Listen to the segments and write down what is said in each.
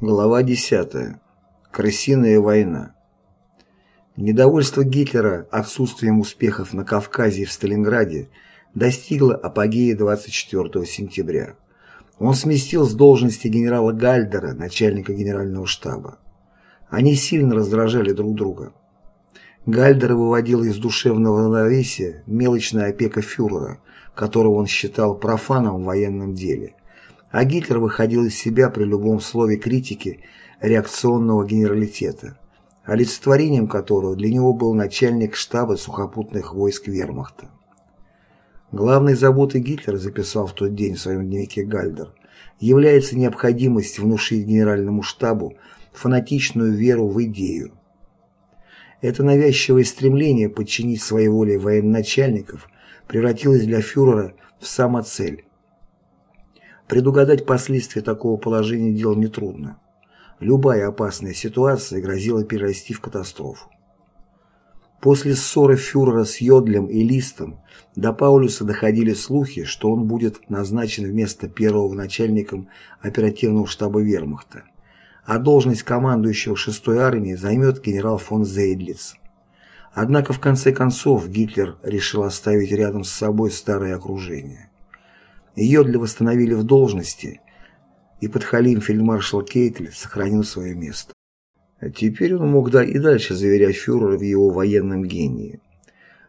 Глава 10. Крысиная война. Недовольство Гитлера отсутствием успехов на Кавказе и в Сталинграде достигло апогея 24 сентября. Он сместил с должности генерала Гальдера, начальника генерального штаба. Они сильно раздражали друг друга. Гальдера выводила из душевного равновесия мелочная опека фюрера, которого он считал профаном в военном деле а Гитлер выходил из себя при любом слове критики реакционного генералитета, олицетворением которого для него был начальник штаба сухопутных войск вермахта. Главной заботой Гитлера, записал в тот день в своем дневнике Гальдер, является необходимость внушить генеральному штабу фанатичную веру в идею. Это навязчивое стремление подчинить своей воле военачальников превратилось для фюрера в самоцель Предугадать последствия такого положения дел нетрудно. Любая опасная ситуация грозила перерасти в катастрофу. После ссоры фюрера с Йодлем и Листом до Паулюса доходили слухи, что он будет назначен вместо первого начальником оперативного штаба вермахта, а должность командующего 6-й армией займет генерал фон Зейдлиц. Однако в конце концов Гитлер решил оставить рядом с собой старое окружение. Йодля восстановили в должности, и подхалим фельдмаршал Кейтель сохранил свое место. Теперь он мог да и дальше заверять фюрера в его военном гении.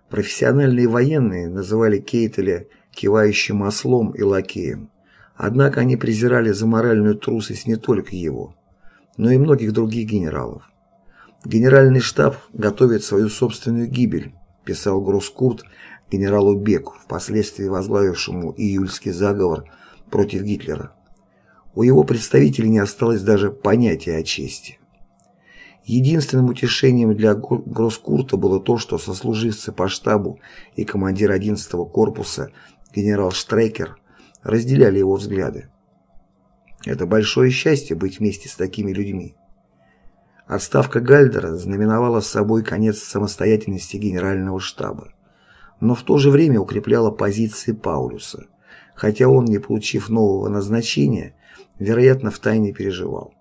Профессиональные военные называли Кейтеля кивающим ослом и лакеем, однако они презирали за моральную трусость не только его, но и многих других генералов. «Генеральный штаб готовит свою собственную гибель», писал Гроскурт генералу Беку, впоследствии возглавившему июльский заговор против Гитлера. У его представителей не осталось даже понятия о чести. Единственным утешением для Гроскурта было то, что сослуживцы по штабу и командир 11-го корпуса генерал Штрейкер разделяли его взгляды. Это большое счастье быть вместе с такими людьми. Отставка Гальдера знаменовала собой конец самостоятельности генерального штаба но в то же время укрепляла позиции Паулюса, хотя он, не получив нового назначения, вероятно, втайне переживал.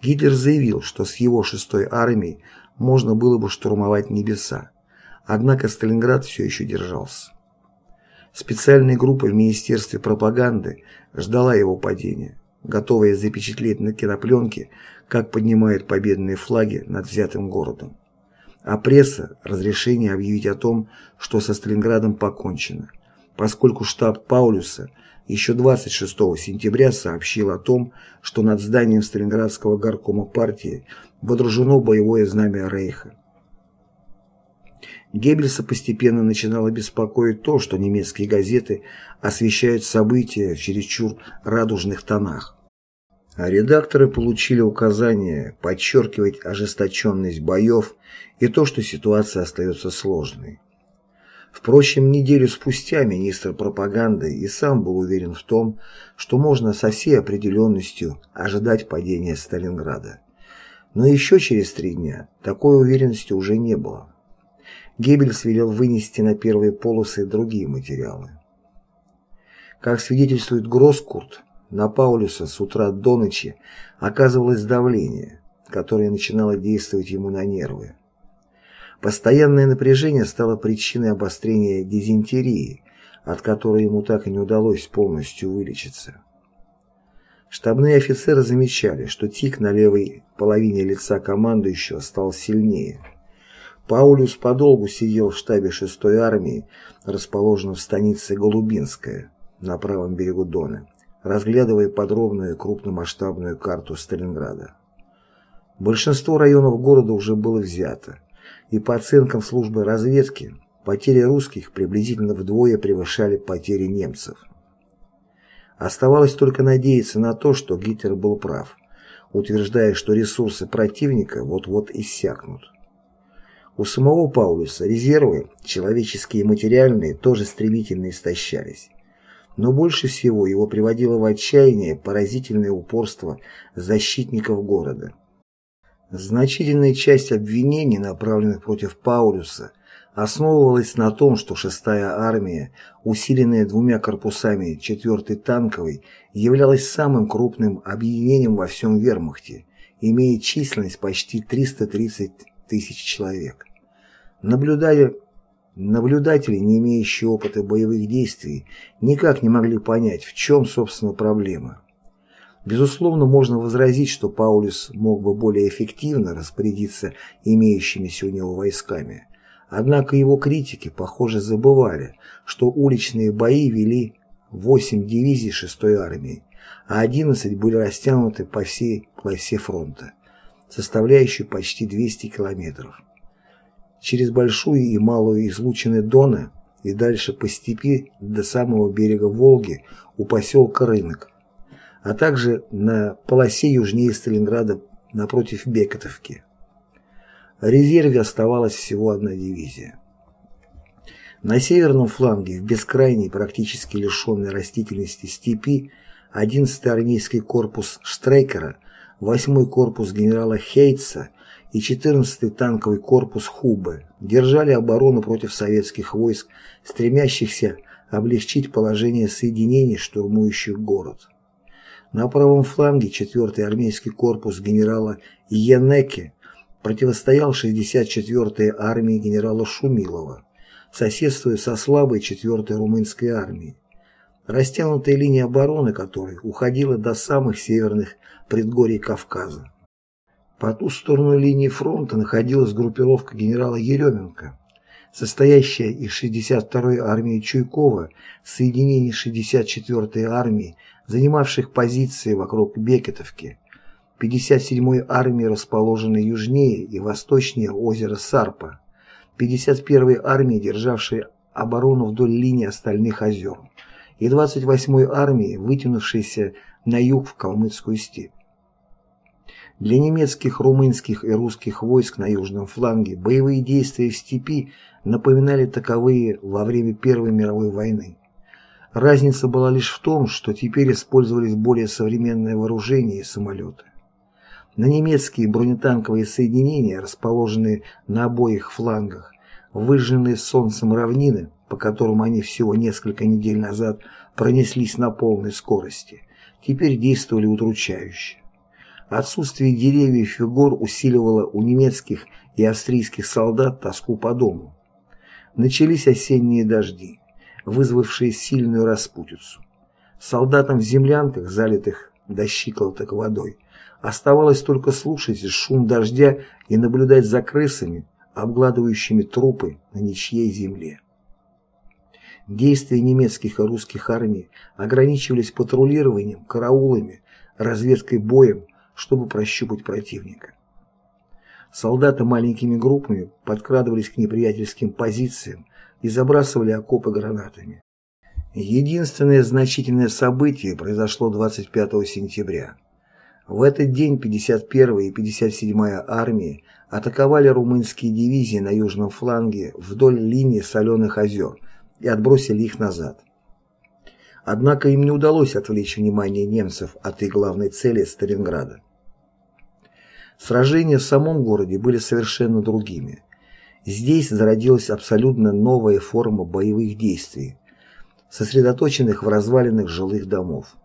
Гитлер заявил, что с его шестой армией можно было бы штурмовать небеса, однако Сталинград все еще держался. Специальная группа в Министерстве пропаганды ждала его падения, готовая запечатлеть на кинопленке, как поднимают победные флаги над взятым городом а пресса – разрешение объявить о том, что со Сталинградом покончено, поскольку штаб Паулюса еще 26 сентября сообщил о том, что над зданием Сталинградского горкома партии водружено боевое знамя Рейха. Геббельса постепенно начинало беспокоить то, что немецкие газеты освещают события в чересчур радужных тонах. А редакторы получили указание подчеркивать ожесточенность боев и то, что ситуация остается сложной. Впрочем, неделю спустя министр пропаганды и сам был уверен в том, что можно со всей определенностью ожидать падения Сталинграда. Но еще через три дня такой уверенности уже не было. Геббельс велел вынести на первые полосы другие материалы. Как свидетельствует Гроскурт, на Паулюса с утра до ночи оказывалось давление, которое начинало действовать ему на нервы. Постоянное напряжение стало причиной обострения дизентерии, от которой ему так и не удалось полностью вылечиться. Штабные офицеры замечали, что тик на левой половине лица командующего стал сильнее. Паулюс подолгу сидел в штабе 6-й армии, расположенном в станице Голубинская, на правом берегу Дона разглядывая подробную крупномасштабную карту Сталинграда. Большинство районов города уже было взято, и по оценкам службы разведки, потери русских приблизительно вдвое превышали потери немцев. Оставалось только надеяться на то, что Гитлер был прав, утверждая, что ресурсы противника вот-вот иссякнут. У самого Паулюса резервы, человеческие и материальные, тоже стремительно истощались. Но больше всего его приводило в отчаяние поразительное упорство защитников города. Значительная часть обвинений, направленных против Паулюса, основывалась на том, что 6-я армия, усиленная двумя корпусами 4-й танковой, являлась самым крупным объединением во всем вермахте, имея численность почти 330 тысяч человек. Наблюдая Наблюдатели, не имеющие опыта боевых действий, никак не могли понять, в чем, собственно, проблема. Безусловно, можно возразить, что Паулюс мог бы более эффективно распорядиться имеющимися у него войсками. Однако его критики, похоже, забывали, что уличные бои вели 8 дивизий 6-й армии, а 11 были растянуты по всей полосе фронта, составляющей почти 200 километров через Большую и Малую излучины Дона и дальше по степи до самого берега Волги у поселка Рынок, а также на полосе южнее Сталинграда напротив Бекетовки. В резерве оставалась всего одна дивизия. На северном фланге, в бескрайней, практически лишенной растительности степи, 11-й армейский корпус Штрейкера, 8-й корпус генерала Хейтса и 14-й танковый корпус Хубы держали оборону против советских войск, стремящихся облегчить положение соединений, штурмующих город. На правом фланге 4-й армейский корпус генерала Йенеке противостоял 64-й армии генерала Шумилова, соседствуя со слабой 4-й румынской армией, растянутая линия обороны которой уходила до самых северных предгорий Кавказа. По ту сторону линии фронта находилась группировка генерала Еременко, состоящая из 62-й армии Чуйкова, соединений 64-й армии, занимавших позиции вокруг Бекетовки, 57-й армии, расположенной южнее и восточнее озера Сарпа, 51-й армии, державшей оборону вдоль линии остальных озер, и 28-й армии, вытянувшейся на юг в Калмыцкую степь. Для немецких, румынских и русских войск на южном фланге боевые действия в степи напоминали таковые во время Первой мировой войны. Разница была лишь в том, что теперь использовались более современное вооружение и самолеты. На немецкие бронетанковые соединения, расположенные на обоих флангах, выжженные солнцем равнины, по которым они всего несколько недель назад пронеслись на полной скорости, теперь действовали удручающе. Отсутствие деревьев и гор усиливало у немецких и австрийских солдат тоску по дому. Начались осенние дожди, вызвавшие сильную распутицу. Солдатам в землянках, залитых до щиколоток водой, оставалось только слушать шум дождя и наблюдать за крысами, обгладывающими трупы на ничьей земле. Действия немецких и русских армий ограничивались патрулированием, караулами, разведкой боем, чтобы прощупать противника. Солдаты маленькими группами подкрадывались к неприятельским позициям и забрасывали окопы гранатами. Единственное значительное событие произошло 25 сентября. В этот день 51-я и 57-я армии атаковали румынские дивизии на южном фланге вдоль линии Соленых озер и отбросили их назад. Однако им не удалось отвлечь внимание немцев от их главной цели Сталинграда. Сражения в самом городе были совершенно другими. Здесь зародилась абсолютно новая форма боевых действий, сосредоточенных в развалинах жилых домов.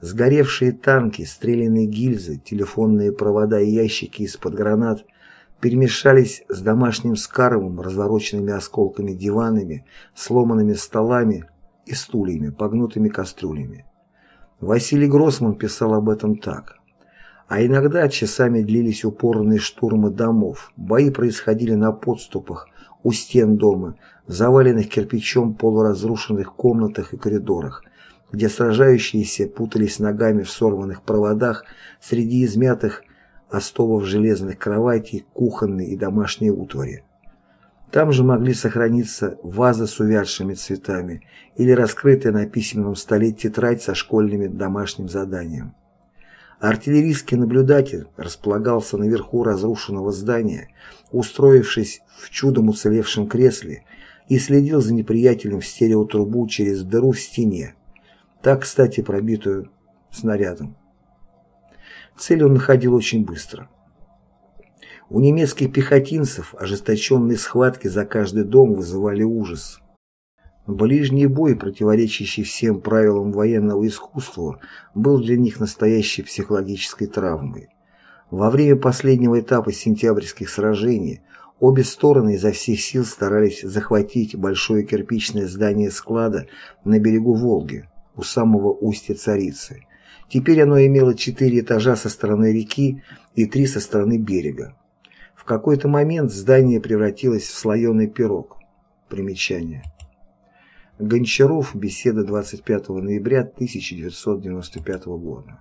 Сгоревшие танки, стрелянные гильзы, телефонные провода и ящики из-под гранат перемешались с домашним скарбом, развороченными осколками диванами, сломанными столами и стульями, погнутыми кастрюлями. Василий Гроссман писал об этом так. А иногда часами длились упорные штурмы домов, бои происходили на подступах, у стен дома, заваленных кирпичом полуразрушенных комнатах и коридорах, где сражающиеся путались ногами в сорванных проводах среди измятых остовов железных кроватей, кухонной и домашней утвари. Там же могли сохраниться ваза с увядшими цветами или раскрытая на письменном столе тетрадь со школьными домашним заданием. Артиллерийский наблюдатель располагался наверху разрушенного здания, устроившись в чудом уцелевшем кресле, и следил за неприятелем в стереотрубу через дыру в стене, так, кстати, пробитую снарядом. Цель он находил очень быстро. У немецких пехотинцев ожесточенные схватки за каждый дом вызывали ужас. Ближний бой, противоречащий всем правилам военного искусства, был для них настоящей психологической травмой. Во время последнего этапа сентябрьских сражений обе стороны изо всех сил старались захватить большое кирпичное здание склада на берегу Волги, у самого устья Царицы. Теперь оно имело четыре этажа со стороны реки и три со стороны берега. В какой-то момент здание превратилось в слоеный пирог. Примечание. Гончаров. Беседа 25 ноября 1995 года.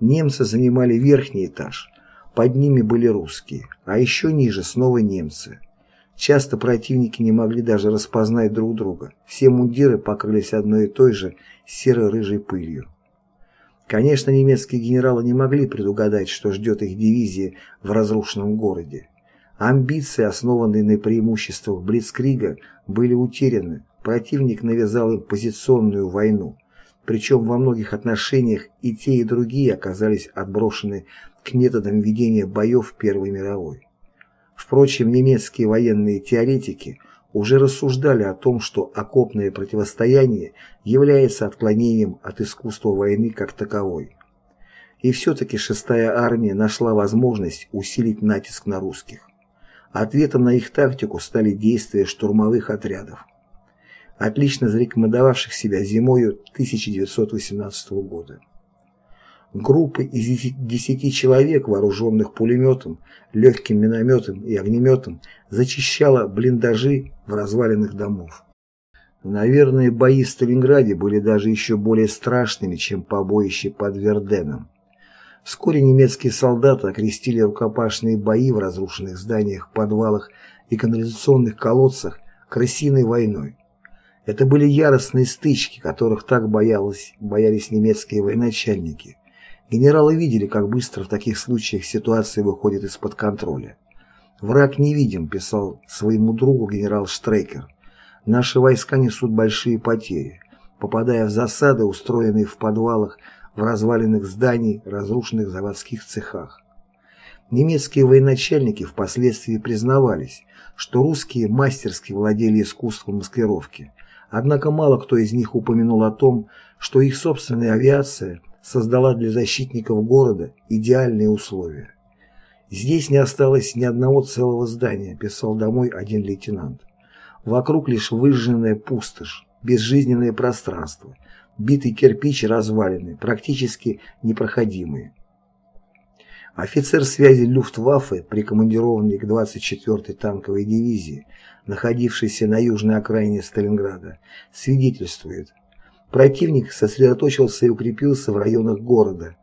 Немцы занимали верхний этаж. Под ними были русские, а еще ниже снова немцы. Часто противники не могли даже распознать друг друга. Все мундиры покрылись одной и той же серо-рыжей пылью. Конечно, немецкие генералы не могли предугадать, что ждет их дивизии в разрушенном городе. Амбиции, основанные на преимуществах Блицкрига, были утеряны. Противник навязал им позиционную войну. Причем во многих отношениях и те, и другие оказались отброшены к методам ведения боев Первой мировой. Впрочем, немецкие военные теоретики – уже рассуждали о том, что окопное противостояние является отклонением от искусства войны как таковой. И все-таки шестая армия нашла возможность усилить натиск на русских. Ответом на их тактику стали действия штурмовых отрядов, отлично зарекомендовавших себя зимою 1918 года. Группы из 10 человек, вооруженных пулеметом, легким минометом и огнеметом, зачищала блиндажи в развалинах домов. Наверное, бои в Сталинграде были даже еще более страшными, чем побоище под Верденом. Вскоре немецкие солдаты окрестили рукопашные бои в разрушенных зданиях, подвалах и канализационных колодцах крысиной войной. Это были яростные стычки, которых так боялись, боялись немецкие военачальники. Генералы видели, как быстро в таких случаях ситуация выходит из-под контроля. «Враг невидим», – писал своему другу генерал Штрейкер. «Наши войска несут большие потери, попадая в засады, устроенные в подвалах, в разваленных зданий, разрушенных заводских цехах. Немецкие военачальники впоследствии признавались, что русские мастерски владели искусством маскировки, однако мало кто из них упомянул о том, что их собственная авиация – создала для защитников города идеальные условия. «Здесь не осталось ни одного целого здания», – писал домой один лейтенант. «Вокруг лишь выжженная пустошь, безжизненное пространство, битый кирпич развалины, практически непроходимые». Офицер связи Люфтваффе, прикомандированный к 24-й танковой дивизии, находившейся на южной окраине Сталинграда, свидетельствует, Противник сосредоточился и укрепился в районах города,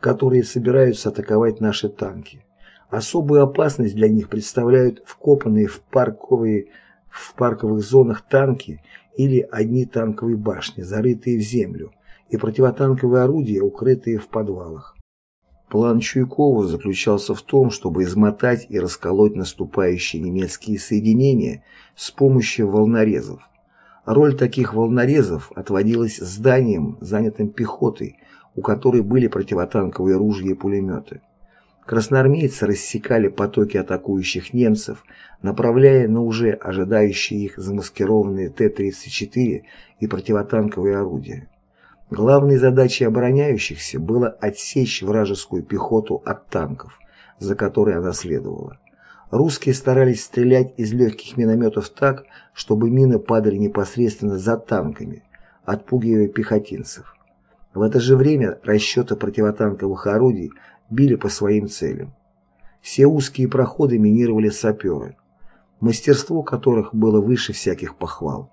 которые собираются атаковать наши танки. Особую опасность для них представляют вкопанные в, парковые, в парковых зонах танки или одни танковые башни, зарытые в землю, и противотанковые орудия, укрытые в подвалах. План Чуйкова заключался в том, чтобы измотать и расколоть наступающие немецкие соединения с помощью волнорезов. Роль таких волнорезов отводилась зданиям, занятым пехотой, у которой были противотанковые ружья и пулеметы. Красноармейцы рассекали потоки атакующих немцев, направляя на уже ожидающие их замаскированные Т-34 и противотанковые орудия. Главной задачей обороняющихся было отсечь вражескую пехоту от танков, за которой она следовала. Русские старались стрелять из легких минометов так, чтобы мины падали непосредственно за танками, отпугивая пехотинцев. В это же время расчеты противотанковых орудий били по своим целям. Все узкие проходы минировали саперы, мастерство которых было выше всяких похвал.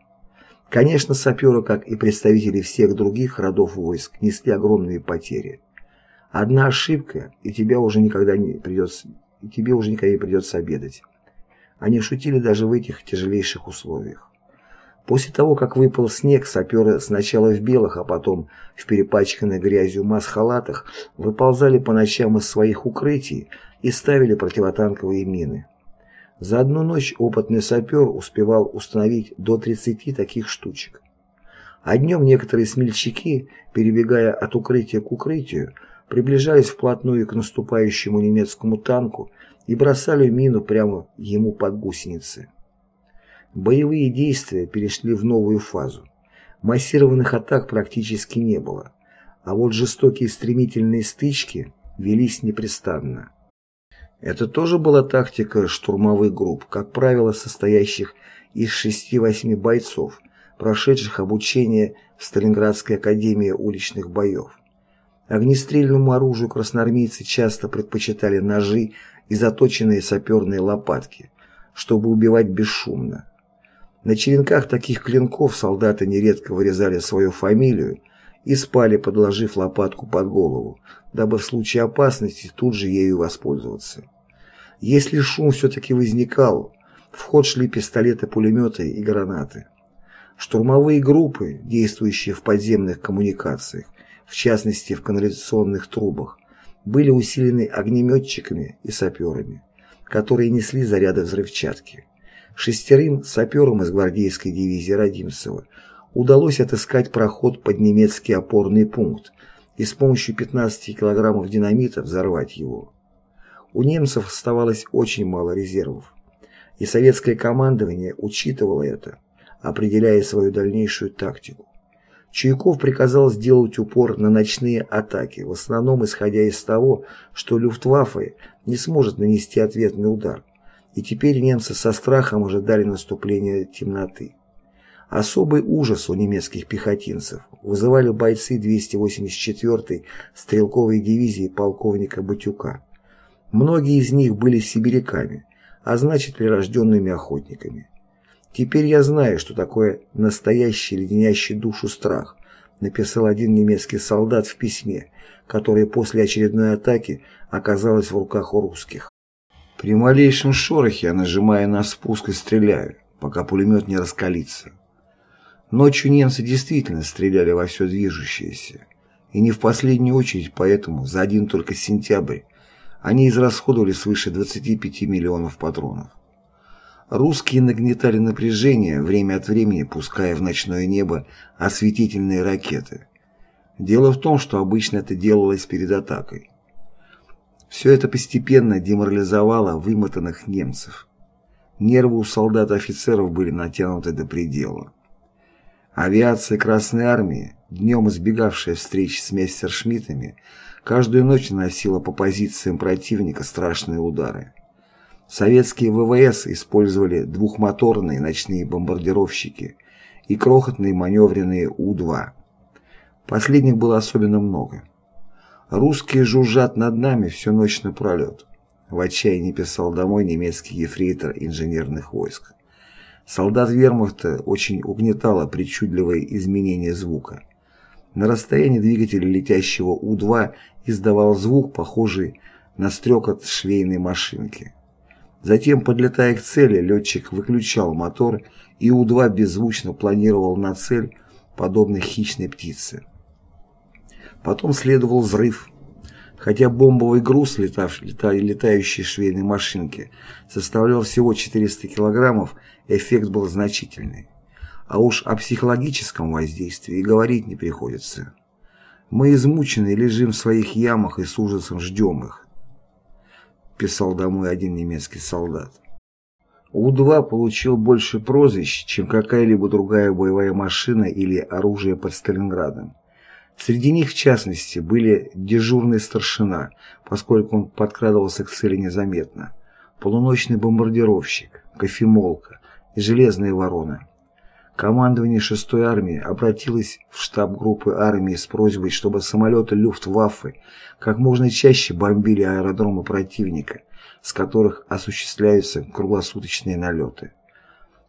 Конечно, саперы, как и представители всех других родов войск, несли огромные потери. Одна ошибка, и тебя уже никогда не придется и тебе уже никогда не придется обедать. Они шутили даже в этих тяжелейших условиях. После того, как выпал снег, саперы сначала в белых, а потом в перепачканных грязью маск-халатах выползали по ночам из своих укрытий и ставили противотанковые мины. За одну ночь опытный сапер успевал установить до 30 таких штучек. А днем некоторые смельчаки, перебегая от укрытия к укрытию, приближались вплотную к наступающему немецкому танку и бросали мину прямо ему под гусеницы. Боевые действия перешли в новую фазу. Массированных атак практически не было, а вот жестокие стремительные стычки велись непрестанно. Это тоже была тактика штурмовых групп, как правило, состоящих из 6-8 бойцов, прошедших обучение в Сталинградской академии уличных боев. Огнестрельному оружию красноармейцы часто предпочитали ножи и заточенные саперные лопатки, чтобы убивать бесшумно. На черенках таких клинков солдаты нередко вырезали свою фамилию и спали, подложив лопатку под голову, дабы в случае опасности тут же ею воспользоваться. Если шум все-таки возникал, в ход шли пистолеты-пулеметы и гранаты. Штурмовые группы, действующие в подземных коммуникациях, в частности в канализационных трубах, были усилены огнеметчиками и саперами, которые несли заряды взрывчатки. Шестерым саперам из гвардейской дивизии Родимцева удалось отыскать проход под немецкий опорный пункт и с помощью 15 килограммов динамита взорвать его. У немцев оставалось очень мало резервов, и советское командование учитывало это, определяя свою дальнейшую тактику. Чуйков приказал сделать упор на ночные атаки, в основном исходя из того, что Люфтваффе не сможет нанести ответный удар, и теперь немцы со страхом ожидали наступления темноты. Особый ужас у немецких пехотинцев вызывали бойцы 284-й стрелковой дивизии полковника Батюка. Многие из них были сибиряками, а значит прирожденными охотниками. «Теперь я знаю, что такое настоящий леденящий душу страх», написал один немецкий солдат в письме, которое после очередной атаки оказалось в руках у русских. При малейшем шорохе я нажимаю на спуск и стреляю, пока пулемет не раскалится. Ночью немцы действительно стреляли во все движущееся. И не в последнюю очередь поэтому за один только сентябрь они израсходовали свыше 25 миллионов патронов. Русские нагнетали напряжение, время от времени пуская в ночное небо осветительные ракеты. Дело в том, что обычно это делалось перед атакой. Все это постепенно деморализовало вымотанных немцев. Нервы у солдат и офицеров были натянуты до предела. Авиация Красной Армии, днем избегавшая встреч с мессершмиттами, каждую ночь наносила по позициям противника страшные удары. Советские ВВС использовали двухмоторные ночные бомбардировщики и крохотные маневренные У-2. Последних было особенно много. Русские жужжат над нами всю ночь напролет. В отчаянии писал домой немецкий ефрейтор инженерных войск. Солдат вермахта очень угнетало причудливое изменение звука. На расстоянии двигателя летящего У-2 издавал звук, похожий на стрекот швейной машинки. Затем, подлетая к цели, летчик выключал мотор, и У-2 беззвучно планировал на цель, подобно хищной птице. Потом следовал взрыв. Хотя бомбовый груз, летающей швейной машинки, составлял всего 400 килограммов, эффект был значительный. А уж о психологическом воздействии говорить не приходится. Мы измучены лежим в своих ямах и с ужасом ждем их, писал домой один немецкий солдат. У-2 получил больше прозвищ, чем какая-либо другая боевая машина или оружие под Сталинградом. Среди них, в частности, были дежурный старшина, поскольку он подкрадывался к цели незаметно, полуночный бомбардировщик, кофемолка и железная ворона. Командование 6-й армии обратилось в штаб группы армии с просьбой, чтобы самолеты Люфтваффе как можно чаще бомбили аэродромы противника, с которых осуществляются круглосуточные налеты.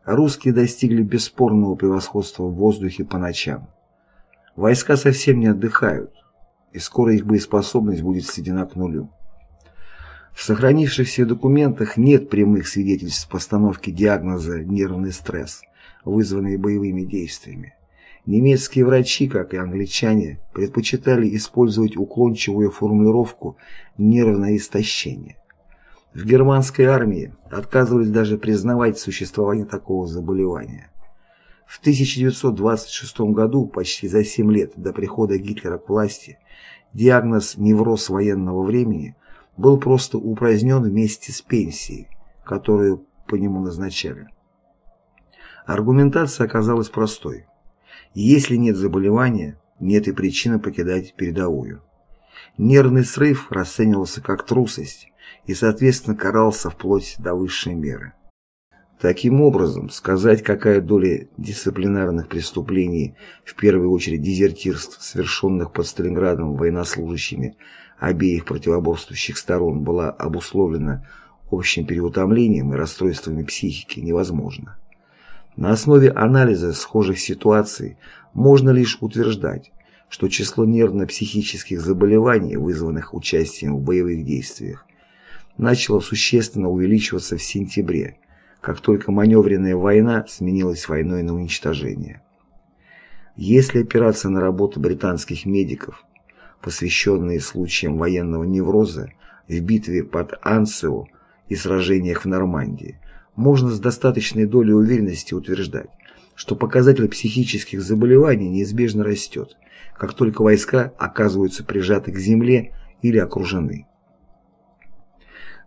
Русские достигли бесспорного превосходства в воздухе по ночам. Войска совсем не отдыхают, и скоро их боеспособность будет сведена к нулю. В сохранившихся документах нет прямых свидетельств постановки диагноза «нервный стресс», вызванный боевыми действиями. Немецкие врачи, как и англичане, предпочитали использовать уклончивую формулировку «нервное истощение». В германской армии отказывались даже признавать существование такого заболевания. В 1926 году, почти за 7 лет до прихода Гитлера к власти, диагноз «невроз военного времени» был просто упразднен вместе с пенсией, которую по нему назначали. Аргументация оказалась простой. Если нет заболевания, нет и причины покидать передовую. Нервный срыв расценивался как трусость и, соответственно, карался вплоть до высшей меры. Таким образом, сказать, какая доля дисциплинарных преступлений, в первую очередь дезертирств, совершенных под Сталинградом военнослужащими обеих противоборствующих сторон, была обусловлена общим переутомлением и расстройствами психики, невозможно. На основе анализа схожих ситуаций можно лишь утверждать, что число нервно-психических заболеваний, вызванных участием в боевых действиях, начало существенно увеличиваться в сентябре, как только маневренная война сменилась войной на уничтожение. Если опираться на работу британских медиков, посвященные случаям военного невроза в битве под Анцио и сражениях в Нормандии, можно с достаточной долей уверенности утверждать, что показатель психических заболеваний неизбежно растет, как только войска оказываются прижаты к земле или окружены.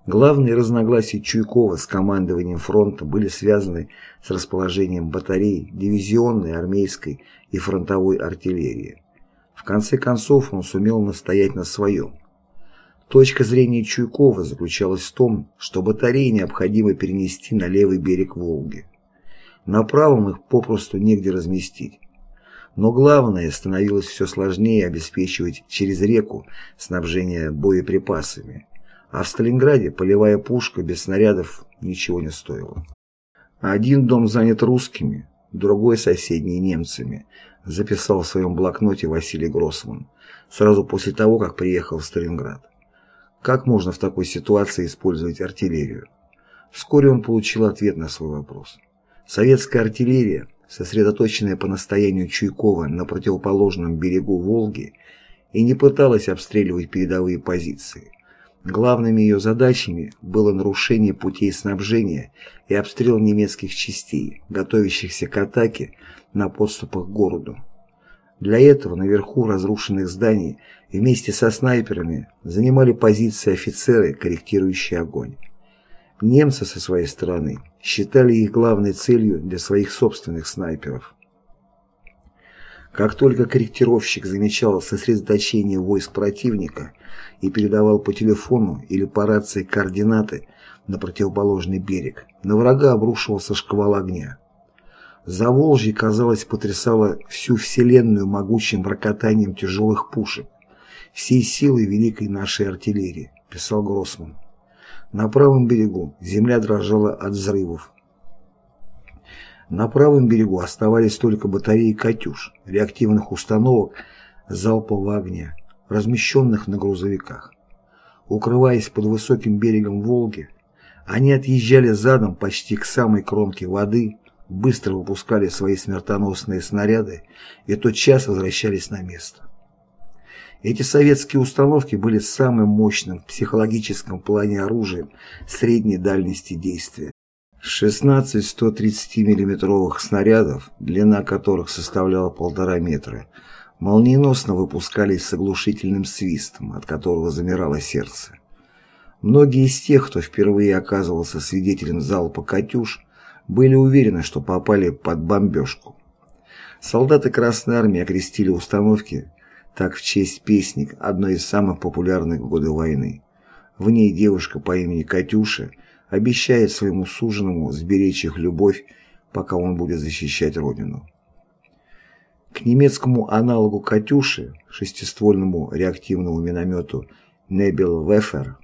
Главные разногласия Чуйкова с командованием фронта были связаны с расположением батарей, дивизионной, армейской и фронтовой артиллерии. В конце концов он сумел настоять на своем – Точка зрения Чуйкова заключалась в том, что батареи необходимо перенести на левый берег Волги. На правом их попросту негде разместить. Но главное, становилось все сложнее обеспечивать через реку снабжение боеприпасами. А в Сталинграде полевая пушка без снарядов ничего не стоила. Один дом занят русскими, другой соседний немцами, записал в своем блокноте Василий Гроссман, сразу после того, как приехал в Сталинград. Как можно в такой ситуации использовать артиллерию? Вскоре он получил ответ на свой вопрос. Советская артиллерия, сосредоточенная по настоянию Чуйкова на противоположном берегу Волги, и не пыталась обстреливать передовые позиции. Главными ее задачами было нарушение путей снабжения и обстрел немецких частей, готовящихся к атаке на подступах к городу. Для этого наверху разрушенных зданий вместе со снайперами занимали позиции офицеры, корректирующие огонь. Немцы со своей стороны считали их главной целью для своих собственных снайперов. Как только корректировщик замечал сосредоточение войск противника и передавал по телефону или по рации координаты на противоположный берег, на врага обрушивался шквал огня. Заволжье, казалось, потрясало всю вселенную могучим рокотанием тяжелых пушек, всей силой великой нашей артиллерии, писал Гроссман. На правом берегу земля дрожала от взрывов. На правом берегу оставались только батареи «Катюш», реактивных установок залпового огня, размещенных на грузовиках. Укрываясь под высоким берегом Волги, они отъезжали задом почти к самой кромке воды, быстро выпускали свои смертоносные снаряды и тотчас возвращались на место. Эти советские установки были самым мощным в психологическом плане оружием средней дальности действия. 16 130 миллиметровых снарядов, длина которых составляла полтора метра, молниеносно выпускались с оглушительным свистом, от которого замирало сердце. Многие из тех, кто впервые оказывался свидетелем залпа «Катюш», были уверены, что попали под бомбежку. Солдаты Красной Армии окрестили установки так в честь песни одной из самых популярных в годы войны. В ней девушка по имени Катюша обещает своему суженому сберечь их любовь, пока он будет защищать Родину. К немецкому аналогу «Катюши», шестиствольному реактивному миномету «Небел Вефер»,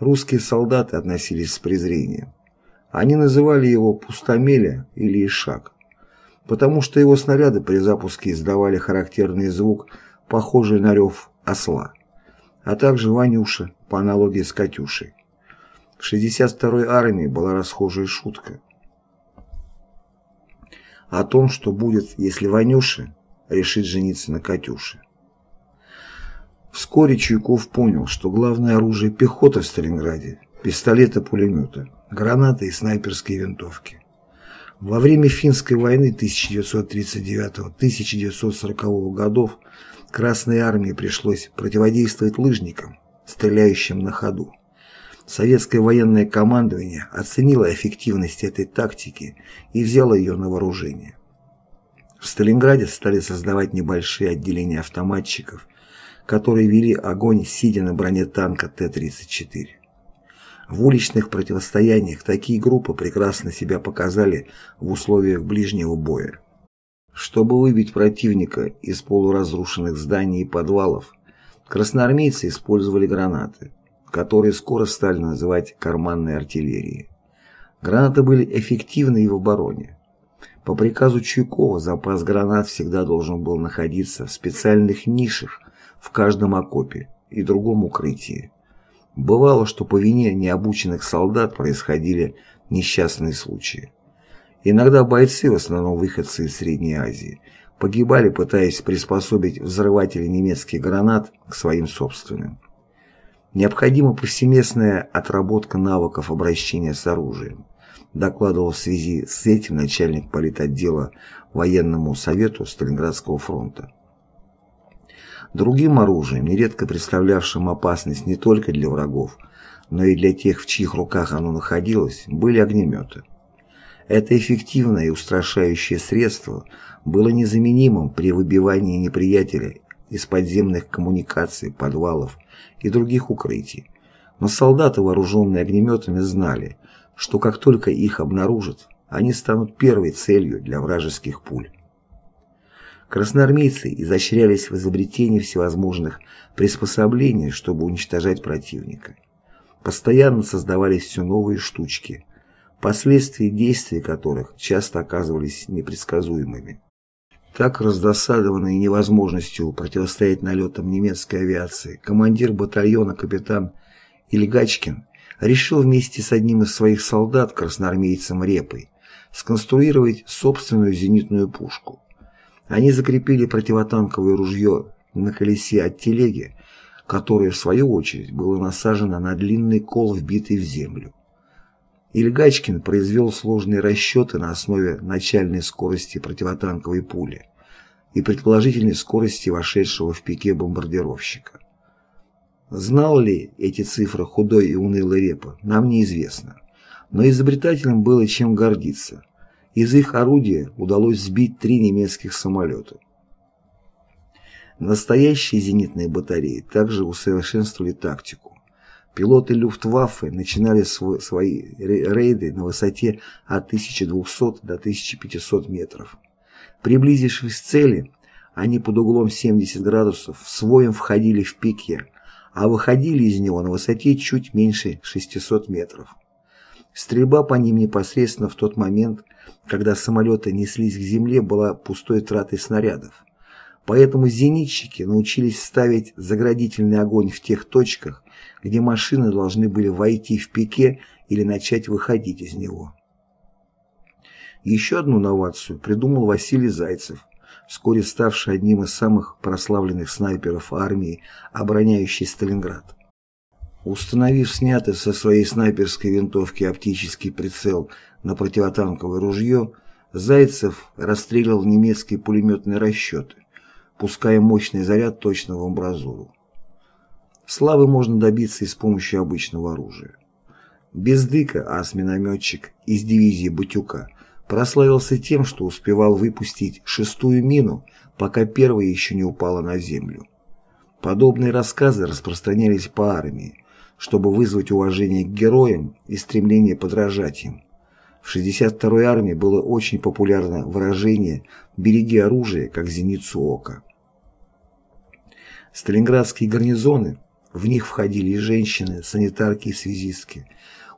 русские солдаты относились с презрением. Они называли его «пустомеля» или «ишак», потому что его снаряды при запуске издавали характерный звук, похожий на рев осла, а также «Ванюша» по аналогии с «Катюшей». В 62-й армии была расхожая шутка о том, что будет, если Ванюша решит жениться на Катюше. Вскоре Чуйков понял, что главное оружие пехоты в Сталинграде – пистолеты-пулеметы гранаты и снайперские винтовки. Во время финской войны 1939-1940 годов Красной армии пришлось противодействовать лыжникам, стреляющим на ходу. Советское военное командование оценило эффективность этой тактики и взяло ее на вооружение. В Сталинграде стали создавать небольшие отделения автоматчиков, которые вели огонь, сидя на броне танка Т-34. В уличных противостояниях такие группы прекрасно себя показали в условиях ближнего боя. Чтобы выбить противника из полуразрушенных зданий и подвалов, красноармейцы использовали гранаты, которые скоро стали называть карманной артиллерией. Гранаты были эффективны и в обороне. По приказу Чуйкова запас гранат всегда должен был находиться в специальных нишах в каждом окопе и другом укрытии. Бывало, что по вине необученных солдат происходили несчастные случаи. Иногда бойцы, в основном выходцы из Средней Азии, погибали, пытаясь приспособить взрыватели немецких гранат к своим собственным. Необходима повсеместная отработка навыков обращения с оружием, докладывал в связи с этим начальник политотдела военному совету Сталинградского фронта. Другим оружием, нередко представлявшим опасность не только для врагов, но и для тех, в чьих руках оно находилось, были огнеметы. Это эффективное и устрашающее средство было незаменимым при выбивании неприятеля из подземных коммуникаций, подвалов и других укрытий. Но солдаты, вооруженные огнеметами, знали, что как только их обнаружат, они станут первой целью для вражеских пуль. Красноармейцы изощрялись в изобретении всевозможных приспособлений, чтобы уничтожать противника. Постоянно создавались все новые штучки, последствия действий которых часто оказывались непредсказуемыми. Так, раздосадованный невозможностью противостоять налетам немецкой авиации, командир батальона капитан Ильгачкин решил вместе с одним из своих солдат, красноармейцем Репой, сконструировать собственную зенитную пушку. Они закрепили противотанковое ружье на колесе от телеги, которое, в свою очередь, было насажено на длинный кол, вбитый в землю. Ильгачкин произвел сложные расчеты на основе начальной скорости противотанковой пули и предположительной скорости вошедшего в пике бомбардировщика. Знал ли эти цифры худой и унылый Репа, нам неизвестно. Но изобретателям было чем гордиться. Из их орудия удалось сбить три немецких самолета. Настоящие зенитные батареи также усовершенствовали тактику. Пилоты Люфтваффе начинали свой, свои рейды на высоте от 1200 до 1500 метров. Приблизившись к цели, они под углом 70 градусов своем входили в пике, а выходили из него на высоте чуть меньше 600 метров. Стрельба по ним непосредственно в тот момент, когда самолеты неслись к земле, была пустой тратой снарядов. Поэтому зенитчики научились ставить заградительный огонь в тех точках, где машины должны были войти в пике или начать выходить из него. Еще одну новацию придумал Василий Зайцев, вскоре ставший одним из самых прославленных снайперов армии, обороняющей Сталинград. Установив снятый со своей снайперской винтовки оптический прицел на противотанковое ружье, Зайцев расстреливал немецкие пулеметные расчеты, пуская мощный заряд точно в амбразуру. Славы можно добиться и с помощью обычного оружия. Бездыка, ас-минометчик из дивизии Батюка, прославился тем, что успевал выпустить шестую мину, пока первая еще не упала на землю. Подобные рассказы распространялись по армии, чтобы вызвать уважение к героям и стремление подражать им. В 62-й армии было очень популярно выражение «береги оружие, как зеницу ока». Сталинградские гарнизоны, в них входили и женщины, санитарки и связистки,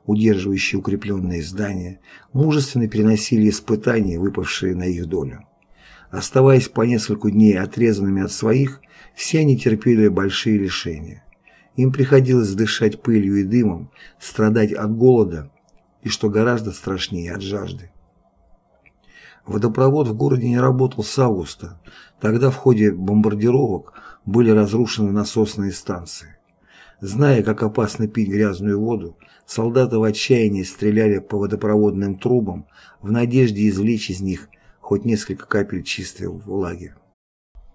удерживающие укрепленные здания, мужественно переносили испытания, выпавшие на их долю. Оставаясь по несколько дней отрезанными от своих, все они терпели большие лишения. Им приходилось дышать пылью и дымом, страдать от голода и, что гораздо страшнее, от жажды. Водопровод в городе не работал с августа. Тогда в ходе бомбардировок были разрушены насосные станции. Зная, как опасно пить грязную воду, солдаты в отчаянии стреляли по водопроводным трубам в надежде извлечь из них хоть несколько капель чистой влаги.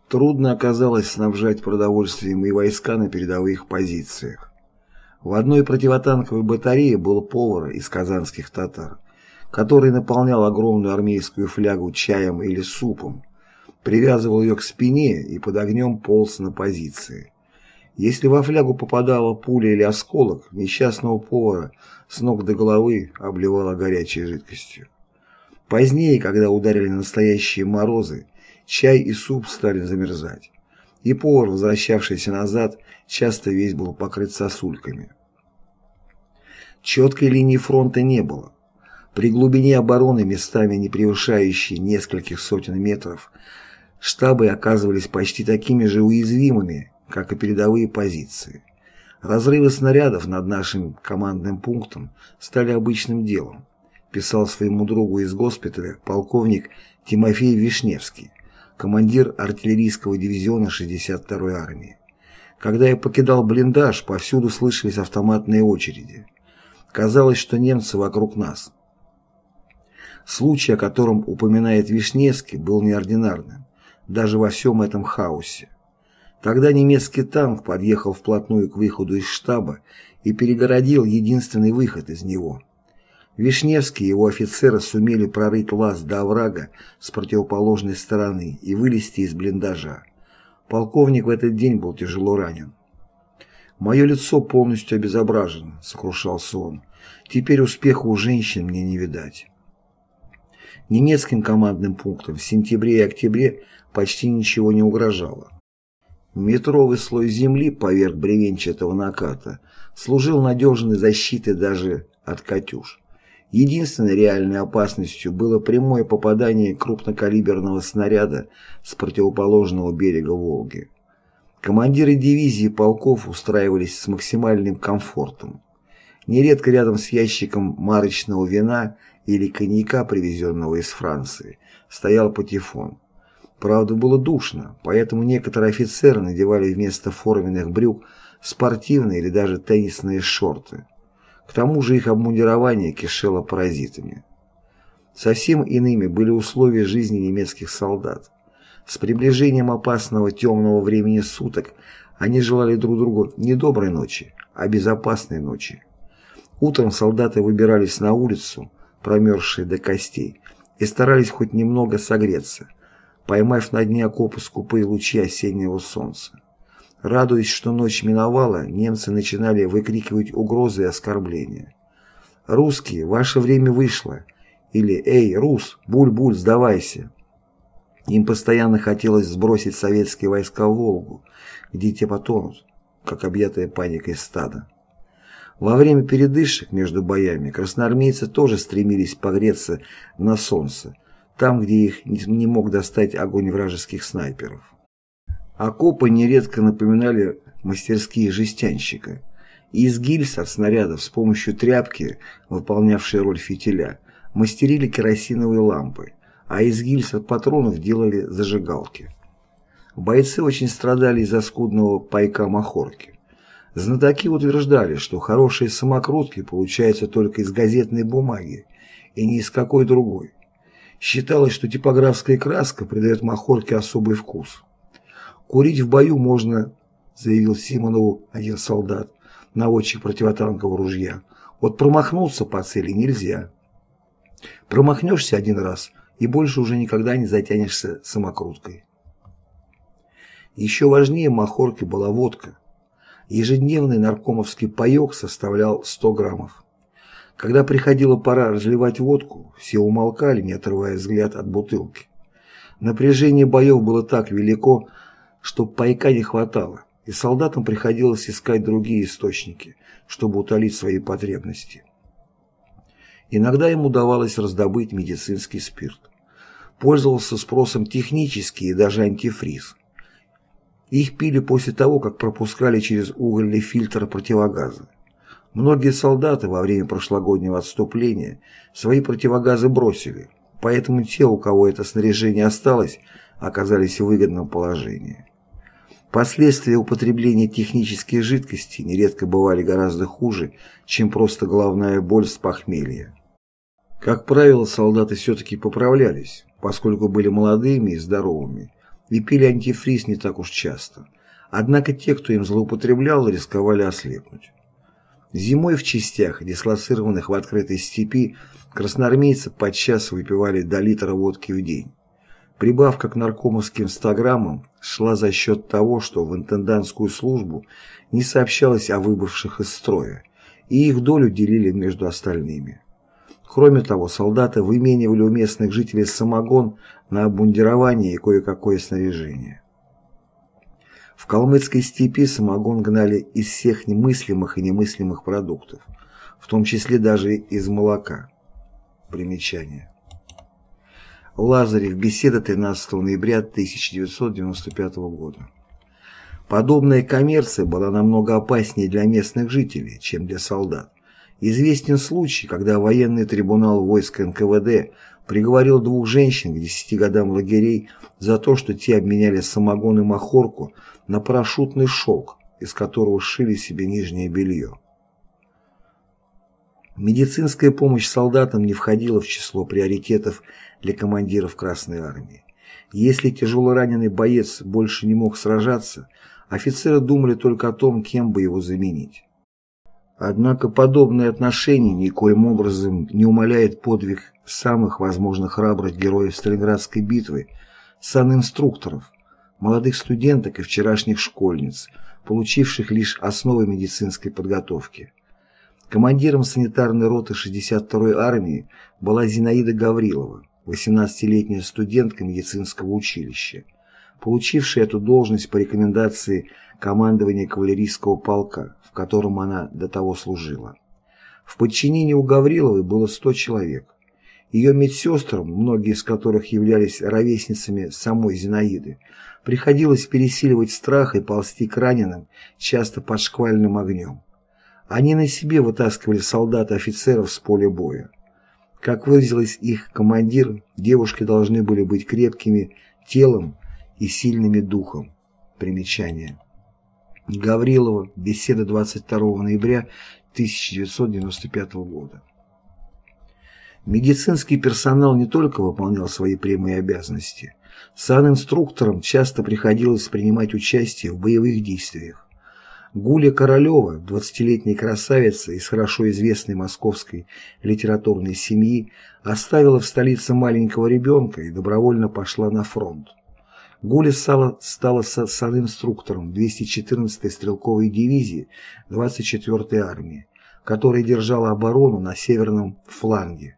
Трудно оказалось снабжать продовольствием и войска на передовых позициях. В одной противотанковой батарее был повар из казанских татар, который наполнял огромную армейскую флягу чаем или супом, привязывал ее к спине и под огнем полз на позиции. Если во флягу попадала пуля или осколок, несчастного повара с ног до головы обливала горячей жидкостью. Позднее, когда ударили настоящие морозы, чай и суп стали замерзать. И повар, возвращавшийся назад, часто весь был покрыт сосульками. Четкой линии фронта не было. При глубине обороны, местами не превышающей нескольких сотен метров, штабы оказывались почти такими же уязвимыми, как и передовые позиции. Разрывы снарядов над нашим командным пунктом стали обычным делом, писал своему другу из госпиталя полковник Тимофей Вишневский, командир артиллерийского дивизиона 62-й армии. Когда я покидал блиндаж, повсюду слышались автоматные очереди. Казалось, что немцы вокруг нас. Случай, о котором упоминает Вишневский, был неординарным, даже во всем этом хаосе. Тогда немецкий танк подъехал вплотную к выходу из штаба и перегородил единственный выход из него. Вишневский и его офицеры сумели прорыть лаз до оврага с противоположной стороны и вылезти из блиндажа. Полковник в этот день был тяжело ранен. «Мое лицо полностью обезображено», — сокрушался он. «Теперь успеха у женщин мне не видать». Немецким командным пунктам в сентябре и октябре почти ничего не угрожало. Метровый слой земли поверх бревенчатого наката служил надежной защитой даже от «Катюш». Единственной реальной опасностью было прямое попадание крупнокалиберного снаряда с противоположного берега Волги. Командиры дивизии полков устраивались с максимальным комфортом. Нередко рядом с ящиком марочного вина или коньяка, привезенного из Франции, стоял патефон. Правда, было душно, поэтому некоторые офицеры надевали вместо форменных брюк спортивные или даже теннисные шорты. К тому же их обмундирование кишело паразитами. Совсем иными были условия жизни немецких солдат. С приближением опасного темного времени суток они желали друг другу не доброй ночи, а безопасной ночи. Утром солдаты выбирались на улицу, промерзшие до костей, и старались хоть немного согреться – поймав на дне окопа скупые лучи осеннего солнца. Радуясь, что ночь миновала, немцы начинали выкрикивать угрозы и оскорбления. «Русские, ваше время вышло!» или «Эй, Рус, буль-буль, сдавайся!» Им постоянно хотелось сбросить советские войска в Волгу, где те потонут, как объятая паникой стадо. Во время передышек между боями красноармейцы тоже стремились погреться на солнце, там, где их не мог достать огонь вражеских снайперов. Окопы нередко напоминали мастерские жестянщика. из гильз от снарядов с помощью тряпки, выполнявшей роль фитиля, мастерили керосиновые лампы, а из гильз от патронов делали зажигалки. Бойцы очень страдали из-за скудного пайка махорки. Знатоки утверждали, что хорошие самокрутки получаются только из газетной бумаги и ни из какой другой. Считалось, что типографская краска придает махорке особый вкус. «Курить в бою можно», — заявил Симонову один солдат, наводчик противотанкового ружья. «Вот промахнуться по цели нельзя. Промахнешься один раз, и больше уже никогда не затянешься самокруткой». Еще важнее махорки была водка. Ежедневный наркомовский паек составлял 100 граммов. Когда приходила пора разливать водку, все умолкали, не отрывая взгляд от бутылки. Напряжение боев было так велико, что пайка не хватало, и солдатам приходилось искать другие источники, чтобы утолить свои потребности. Иногда им удавалось раздобыть медицинский спирт. Пользовался спросом технический и даже антифриз. Их пили после того, как пропускали через угольный фильтр противогаза. Многие солдаты во время прошлогоднего отступления свои противогазы бросили, поэтому те, у кого это снаряжение осталось, оказались в выгодном положении. Последствия употребления технических жидкостей нередко бывали гораздо хуже, чем просто головная боль с похмелья. Как правило, солдаты все-таки поправлялись, поскольку были молодыми и здоровыми, и пили антифриз не так уж часто. Однако те, кто им злоупотреблял, рисковали ослепнуть. Зимой в частях, дислоцированных в открытой степи, красноармейцы подчас выпивали до литра водки в день. Прибавка к наркомовским 100 граммам шла за счет того, что в интендантскую службу не сообщалось о выбывших из строя, и их долю делили между остальными. Кроме того, солдаты выменивали у местных жителей самогон на обмундирование и кое-какое снаряжение. В калмыцкой степи самогон гнали из всех немыслимых и немыслимых продуктов, в том числе даже из молока. Примечание. Лазарев. Беседа 13 ноября 1995 года. Подобная коммерция была намного опаснее для местных жителей, чем для солдат. Известен случай, когда военный трибунал войск НКВД приговорил двух женщин к 10 годам лагерей за то, что те обменяли самогон и махорку на парашютный шелк, из которого сшили себе нижнее белье. Медицинская помощь солдатам не входила в число приоритетов для командиров Красной Армии. Если тяжелораненый боец больше не мог сражаться, офицеры думали только о том, кем бы его заменить. Однако подобное отношение никоим образом не умаляет подвиг самых, возможно, храбрых героев Сталинградской битвы, санинструкторов, молодых студенток и вчерашних школьниц, получивших лишь основы медицинской подготовки. Командиром санитарной роты 62-й армии была Зинаида Гаврилова, 18-летняя студентка медицинского училища, получившая эту должность по рекомендации командования кавалерийского полка, в котором она до того служила. В подчинении у Гавриловой было 100 человек. Ее медсестрам, многие из которых являлись ровесницами самой Зинаиды, приходилось пересиливать страх и ползти к раненым, часто под шквальным огнем. Они на себе вытаскивали солдат и офицеров с поля боя. Как выразилась их командир, девушки должны были быть крепкими телом и сильными духом. Примечание. Гаврилова. Беседа 22 ноября 1995 года. Медицинский персонал не только выполнял свои прямые обязанности. Санинструкторам часто приходилось принимать участие в боевых действиях. Гуля Королева, 20-летняя красавица из хорошо известной московской литературной семьи, оставила в столице маленького ребенка и добровольно пошла на фронт. Гуля стала, стала инструктором 214-й стрелковой дивизии 24-й армии, которая держала оборону на северном фланге.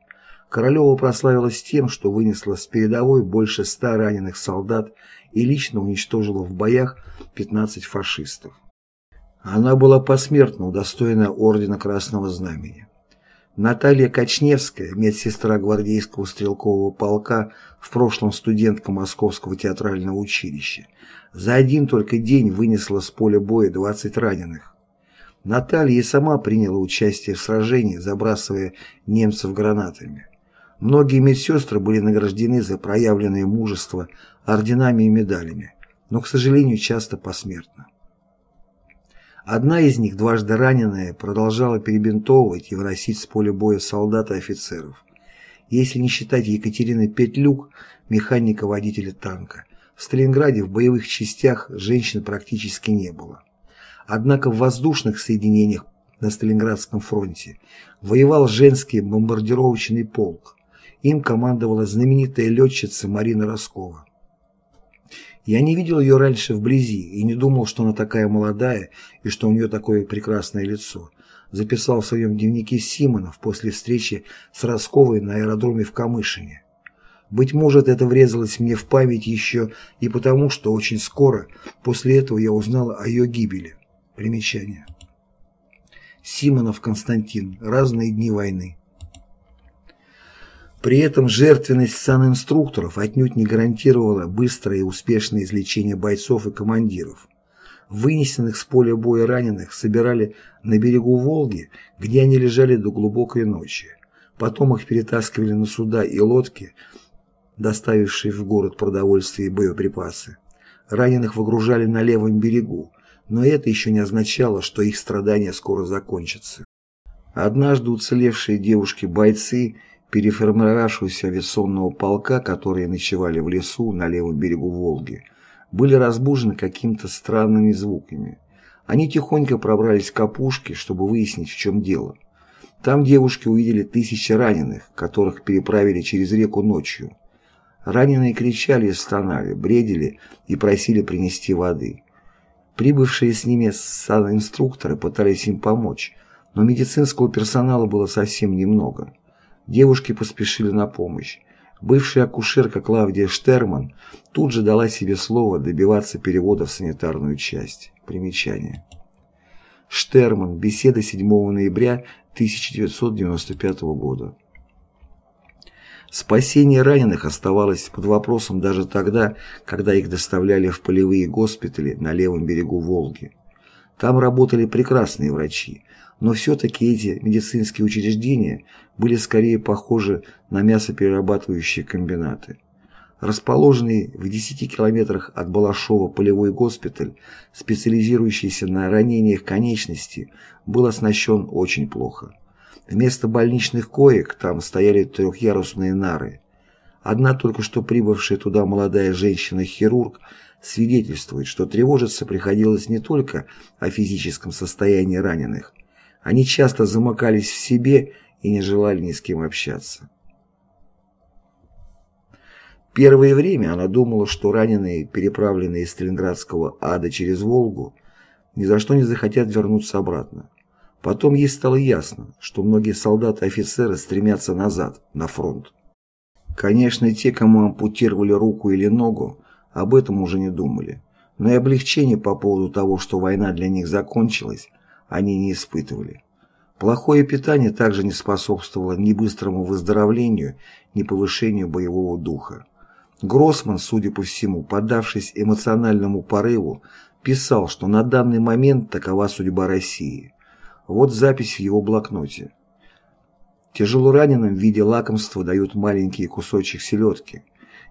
Королева прославилась тем, что вынесла с передовой больше ста раненых солдат и лично уничтожила в боях 15 фашистов. Она была посмертно удостоена Ордена Красного Знамени. Наталья Кочневская, медсестра гвардейского стрелкового полка, в прошлом студентка Московского театрального училища, за один только день вынесла с поля боя 20 раненых. Наталья и сама приняла участие в сражении, забрасывая немцев гранатами. Многие медсестры были награждены за проявленное мужество орденами и медалями, но, к сожалению, часто посмертно. Одна из них, дважды раненая, продолжала перебинтовывать и выносить с поля боя солдат и офицеров. Если не считать Екатерины Петлюк, механика-водителя танка, в Сталинграде в боевых частях женщин практически не было. Однако в воздушных соединениях на Сталинградском фронте воевал женский бомбардировочный полк. Им командовала знаменитая летчица Марина Роскова. Я не видел ее раньше вблизи и не думал, что она такая молодая и что у нее такое прекрасное лицо. Записал в своем дневнике Симонов после встречи с Росковой на аэродроме в Камышине. Быть может, это врезалось мне в память еще и потому, что очень скоро после этого я узнал о ее гибели. Примечание. Симонов Константин. Разные дни войны. При этом жертвенность санинструкторов отнюдь не гарантировала быстрое и успешное излечение бойцов и командиров. Вынесенных с поля боя раненых собирали на берегу Волги, где они лежали до глубокой ночи. Потом их перетаскивали на суда и лодки, доставившие в город продовольствие и боеприпасы. раненых выгружали на левом берегу, но это еще не означало, что их страдания скоро закончатся. Однажды уцелевшие девушки-бойцы переформировавшегося авиационного полка, которые ночевали в лесу на левом берегу Волги, были разбужены какими-то странными звуками. Они тихонько пробрались к опушке, чтобы выяснить, в чем дело. Там девушки увидели тысячи раненых, которых переправили через реку ночью. Раненые кричали и стонали, бредили и просили принести воды. Прибывшие с ними инструкторы пытались им помочь, но медицинского персонала было совсем немного. Девушки поспешили на помощь. Бывшая акушерка Клавдия Штерман тут же дала себе слово добиваться перевода в санитарную часть. Примечание. Штерман. Беседа 7 ноября 1995 года. Спасение раненых оставалось под вопросом даже тогда, когда их доставляли в полевые госпитали на левом берегу Волги. Там работали прекрасные врачи, но все-таки эти медицинские учреждения были скорее похожи на мясоперерабатывающие комбинаты. Расположенный в 10 километрах от Балашова полевой госпиталь, специализирующийся на ранениях конечности, был оснащен очень плохо. Вместо больничных коек там стояли трехъярусные нары. Одна только что прибывшая туда молодая женщина-хирург свидетельствует, что тревожиться приходилось не только о физическом состоянии раненых. Они часто замыкались в себе и не желали ни с кем общаться. Первое время она думала, что раненые, переправленные из Сталинградского ада через Волгу, ни за что не захотят вернуться обратно. Потом ей стало ясно, что многие солдаты и офицеры стремятся назад, на фронт. Конечно, те, кому ампутировали руку или ногу, об этом уже не думали. Но и облегчение по поводу того, что война для них закончилась, они не испытывали. Плохое питание также не способствовало ни быстрому выздоровлению, ни повышению боевого духа. Гроссман, судя по всему, поддавшись эмоциональному порыву, писал, что на данный момент такова судьба России. Вот запись в его блокноте. Тяжело раненым в виде лакомства дают маленькие кусочек селедки.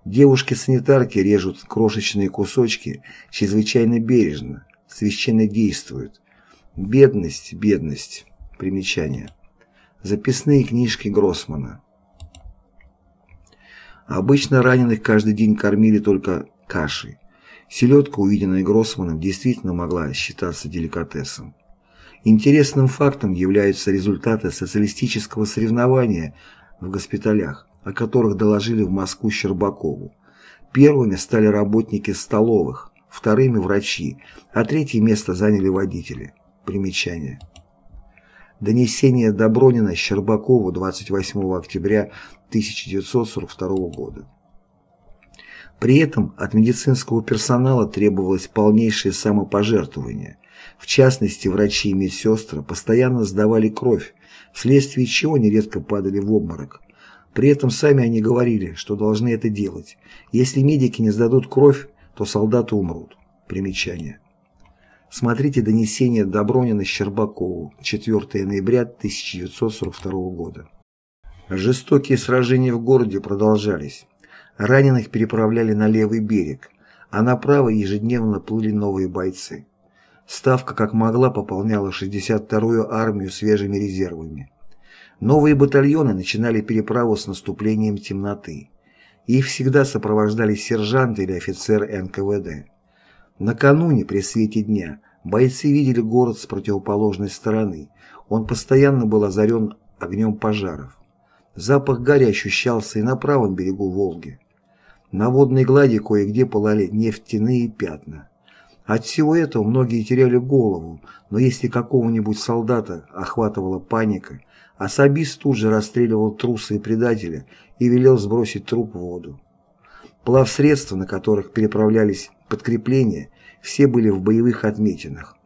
Девушки-санитарки режут крошечные кусочки чрезвычайно бережно, священно действуют. Бедность, бедность. Примечание. Записные книжки Гроссмана. Обычно раненых каждый день кормили только кашей. Селедка, увиденная Гроссманом, действительно могла считаться деликатесом. Интересным фактом являются результаты социалистического соревнования в госпиталях, о которых доложили в Москву Щербакову. Первыми стали работники столовых, вторыми – врачи, а третье место заняли водители. Примечание. Донесение Добронина Щербакову 28 октября 1942 года. При этом от медицинского персонала требовалось полнейшее самопожертвование. В частности, врачи и медсестры постоянно сдавали кровь, вследствие чего нередко падали в обморок. При этом сами они говорили, что должны это делать. Если медики не сдадут кровь, то солдаты умрут. Примечание. Смотрите донесение Добронина Щербакову 4 ноября 1942 года. Жестокие сражения в городе продолжались. Раненых переправляли на левый берег, а направо ежедневно плыли новые бойцы. Ставка как могла пополняла 62-ю армию свежими резервами. Новые батальоны начинали переправу с наступлением темноты. Их всегда сопровождали сержант или офицер НКВД. Накануне при свете дня бойцы видели город с противоположной стороны. Он постоянно был озарен огнем пожаров. Запах гари ощущался и на правом берегу Волги. На водной глади кое-где пылали нефтяные пятна. От всего этого многие теряли голову, но если какого-нибудь солдата охватывала паника, особист тут же расстреливал труса и предателя и велел сбросить труп в воду. Плавсредства, на которых переправлялись подкрепления, все были в боевых отметинах.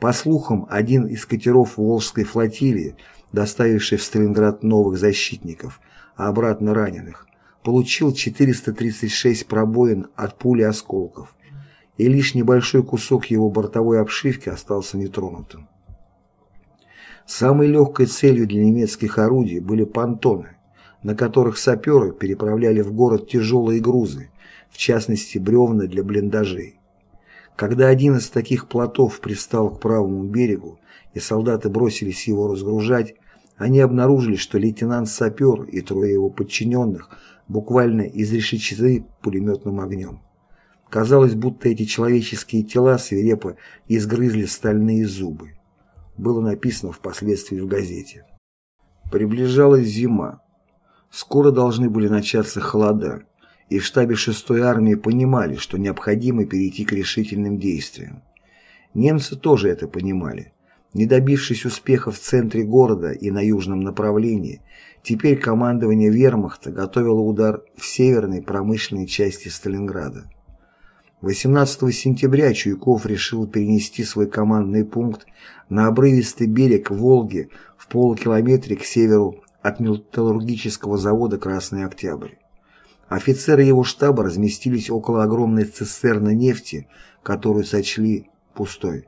По слухам, один из катеров Волжской флотилии доставивший в Сталинград новых защитников, а обратно раненых, получил 436 пробоин от пули осколков, и лишь небольшой кусок его бортовой обшивки остался нетронутым. Самой легкой целью для немецких орудий были понтоны, на которых саперы переправляли в город тяжелые грузы, в частности бревна для блиндажей. Когда один из таких плотов пристал к правому берегу, и солдаты бросились его разгружать, они обнаружили, что лейтенант-сапер и трое его подчиненных буквально изрешечены пулеметным огнем. Казалось, будто эти человеческие тела свирепо изгрызли стальные зубы. Было написано впоследствии в газете. Приближалась зима. Скоро должны были начаться холода, и в штабе 6-й армии понимали, что необходимо перейти к решительным действиям. Немцы тоже это понимали. Не добившись успеха в центре города и на южном направлении, теперь командование вермахта готовило удар в северной промышленной части Сталинграда. 18 сентября Чуйков решил перенести свой командный пункт на обрывистый берег Волги в полукилометре к северу от металлургического завода «Красный Октябрь». Офицеры его штаба разместились около огромной цистерны нефти, которую сочли пустой.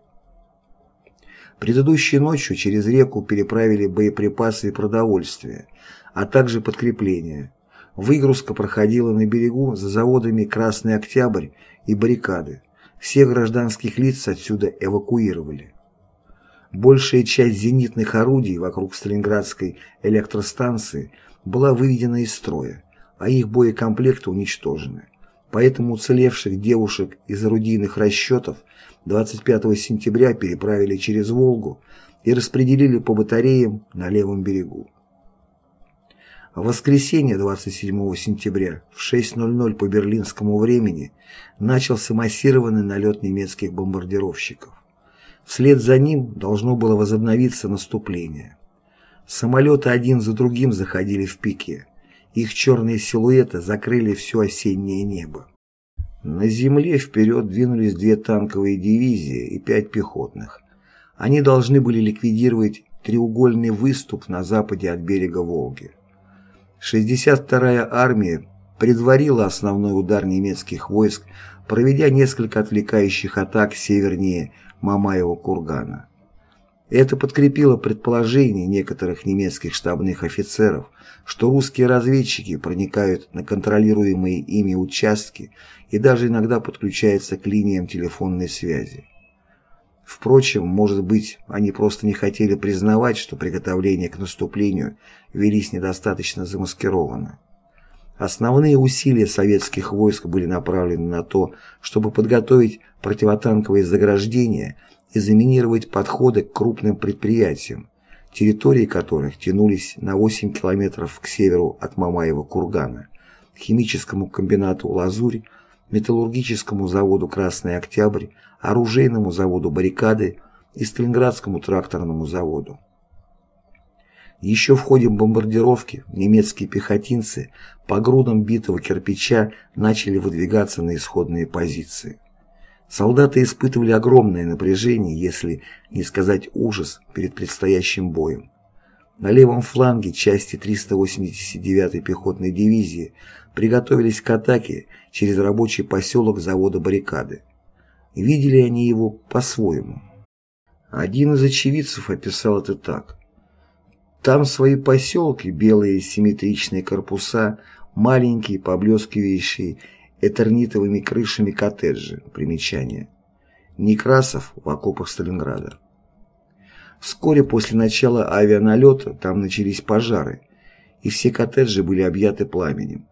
Предыдущей ночью через реку переправили боеприпасы и продовольствие, а также подкрепления. Выгрузка проходила на берегу за заводами «Красный Октябрь» и «Баррикады». Всех гражданских лиц отсюда эвакуировали. Большая часть зенитных орудий вокруг Сталинградской электростанции была выведена из строя, а их боекомплекты уничтожены. Поэтому уцелевших девушек из орудийных расчетов 25 сентября переправили через Волгу и распределили по батареям на левом берегу. В воскресенье 27 сентября в 6.00 по берлинскому времени начался массированный налет немецких бомбардировщиков. Вслед за ним должно было возобновиться наступление. Самолеты один за другим заходили в пике. Их черные силуэты закрыли все осеннее небо. На земле вперед двинулись две танковые дивизии и пять пехотных. Они должны были ликвидировать треугольный выступ на западе от берега Волги. 62-я армия предварила основной удар немецких войск, проведя несколько отвлекающих атак севернее Мамаева кургана. Это подкрепило предположение некоторых немецких штабных офицеров, что русские разведчики проникают на контролируемые ими участки и даже иногда подключаются к линиям телефонной связи. Впрочем, может быть, они просто не хотели признавать, что приготовления к наступлению велись недостаточно замаскированно. Основные усилия советских войск были направлены на то, чтобы подготовить противотанковые заграждения и заминировать подходы к крупным предприятиям, территории которых тянулись на 8 километров к северу от Мамаева кургана, химическому комбинату «Лазурь», металлургическому заводу «Красный Октябрь», оружейному заводу «Баррикады» и Сталинградскому тракторному заводу. Еще в ходе бомбардировки немецкие пехотинцы по грудам битого кирпича начали выдвигаться на исходные позиции. Солдаты испытывали огромное напряжение, если не сказать ужас, перед предстоящим боем. На левом фланге части 389-й пехотной дивизии приготовились к атаке через рабочий поселок завода «Баррикады». Видели они его по-своему. Один из очевидцев описал это так. Там свои поселки, белые симметричные корпуса, маленькие, поблескивающие этернитовыми крышами коттеджи. Примечание. Некрасов в окопах Сталинграда. Вскоре после начала авианалета там начались пожары, и все коттеджи были объяты пламенем.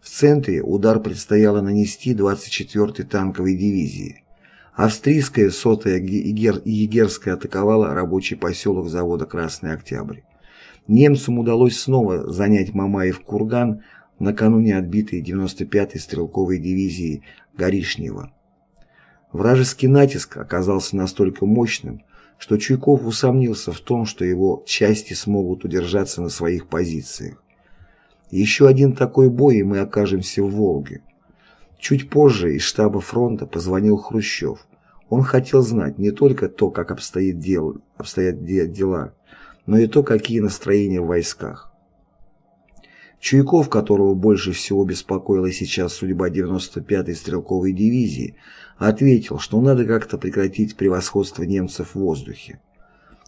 В центре удар предстояло нанести 24-й танковой дивизии. Австрийская сотая Егерская атаковала рабочий поселок завода «Красный Октябрь». Немцам удалось снова занять Мамаев курган, накануне отбитой 95-й стрелковой дивизии Горишнева. Вражеский натиск оказался настолько мощным, что Чуйков усомнился в том, что его части смогут удержаться на своих позициях. Еще один такой бой, и мы окажемся в Волге. Чуть позже из штаба фронта позвонил Хрущев. Он хотел знать не только то, как обстоит дело, обстоят дела, но и то, какие настроения в войсках. Чуйков, которого больше всего беспокоила сейчас судьба 95-й стрелковой дивизии, ответил, что надо как-то прекратить превосходство немцев в воздухе.